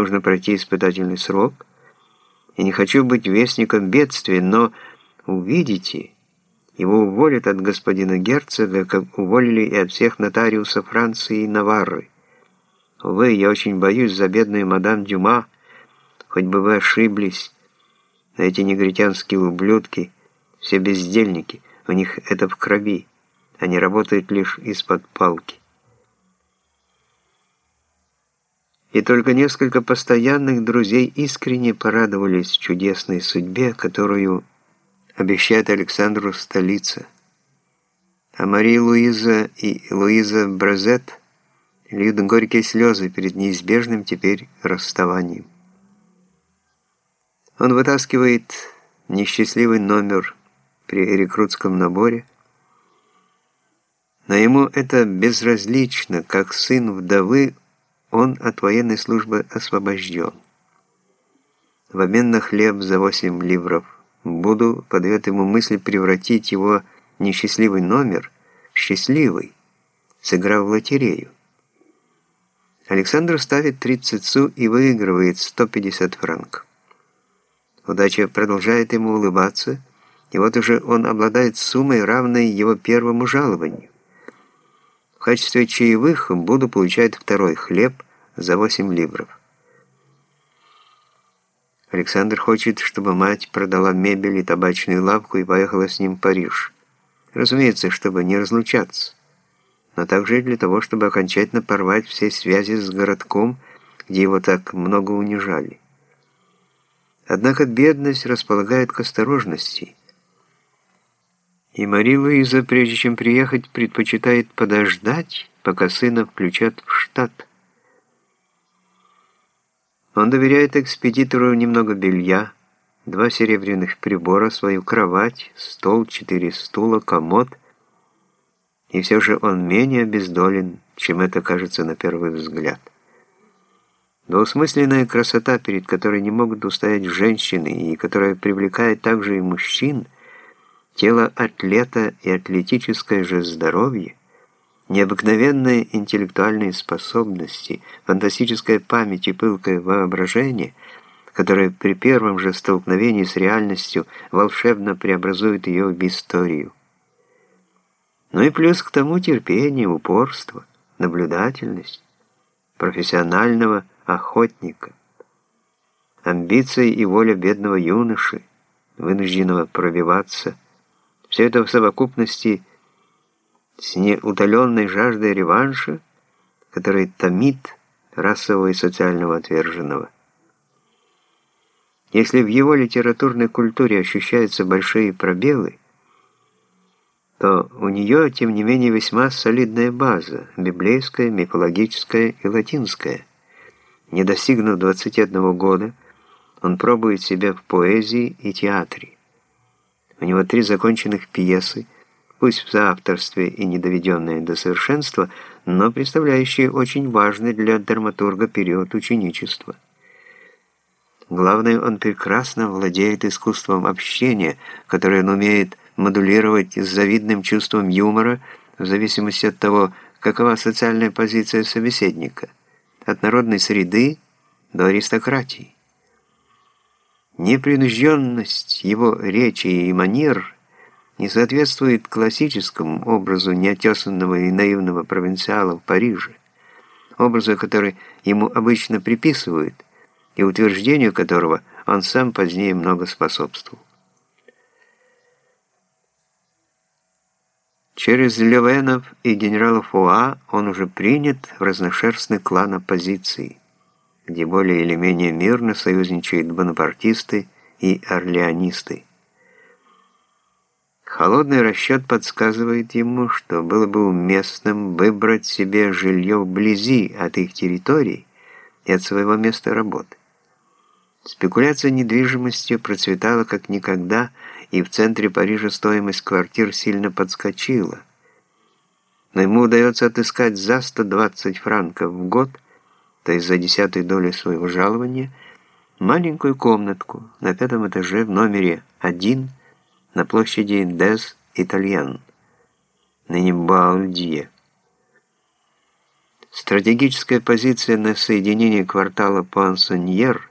нужно пройти испытательный срок. Я не хочу быть вестником бедствия, но увидите, его уволят от господина герцога, как уволили и от всех нотариусов Франции и Наварры. Увы, я очень боюсь за бедную мадам Дюма, хоть бы вы ошиблись, но эти негритянские ублюдки, все бездельники, у них это в крови, они работают лишь из-под палки. И только несколько постоянных друзей искренне порадовались чудесной судьбе, которую обещает Александру столица. А Мария Луиза и Луиза Бразет льют горькие слезы перед неизбежным теперь расставанием. Он вытаскивает несчастливый номер при рекрутском наборе, но ему это безразлично, как сын вдовы он от военной службы освобожден. В обмен на хлеб за 8 ливров Буду подает ему мысль превратить его несчастливый номер в счастливый, сыграв в лотерею. Александр ставит 30 су и выигрывает 150 франков. Удача продолжает ему улыбаться, и вот уже он обладает суммой, равной его первому жалованию. В качестве чаевых Буду получает второй хлеб за 8 ливров. Александр хочет, чтобы мать продала мебель и табачную лавку и поехала с ним в Париж. Разумеется, чтобы не разлучаться, но также и для того, чтобы окончательно порвать все связи с городком, где его так много унижали. Однако бедность располагает к осторожности – и Мари Луиза, прежде чем приехать, предпочитает подождать, пока сына включат в штат. Он доверяет экспедитору немного белья, два серебряных прибора, свою кровать, стол, четыре стула, комод. И все же он менее обездолен, чем это кажется на первый взгляд. Двусмысленная красота, перед которой не могут устоять женщины, и которая привлекает также и мужчин – тело атлета и атлетическое же здоровье, необыкновенные интеллектуальные способности, фантастическая память и пылкое воображение, которое при первом же столкновении с реальностью волшебно преобразует ее в историю. Ну и плюс к тому терпение, упорство, наблюдательность профессионального охотника, амбиции и воля бедного юноши, вынужденного пробиваться – все это в совокупности с неутоленной жаждой реванша, который томит расового и социального отверженного. Если в его литературной культуре ощущаются большие пробелы, то у нее, тем не менее, весьма солидная база, библейская, мифологическая и латинская. Не достигнув 21 года, он пробует себя в поэзии и театре. У него три законченных пьесы, пусть в соавторстве и не доведенные до совершенства, но представляющие очень важный для драматурга период ученичества. Главное, он прекрасно владеет искусством общения, которое он умеет модулировать с завидным чувством юмора в зависимости от того, какова социальная позиция собеседника, от народной среды до аристократии. Непринужденность его речи и манер не соответствует классическому образу неотесанного и наивного провинциала в Париже, образу, который ему обычно приписывают, и утверждению которого он сам позднее много способствовал. Через Левенов и генерала Фуа он уже принят в разношерстный клан оппозиции где более или менее мирно союзничают бонапартисты и орлеонисты. Холодный расчет подсказывает ему, что было бы уместным выбрать себе жилье вблизи от их территорий и от своего места работы. Спекуляция недвижимостью процветала как никогда, и в центре Парижа стоимость квартир сильно подскочила. Но ему удается отыскать за 120 франков в год – то есть за десятую долю своего жалования, маленькую комнатку на пятом этаже в номере 1 на площади Дес Итальян, ныне Баульдье. Стратегическая позиция на соединение квартала Пансоньер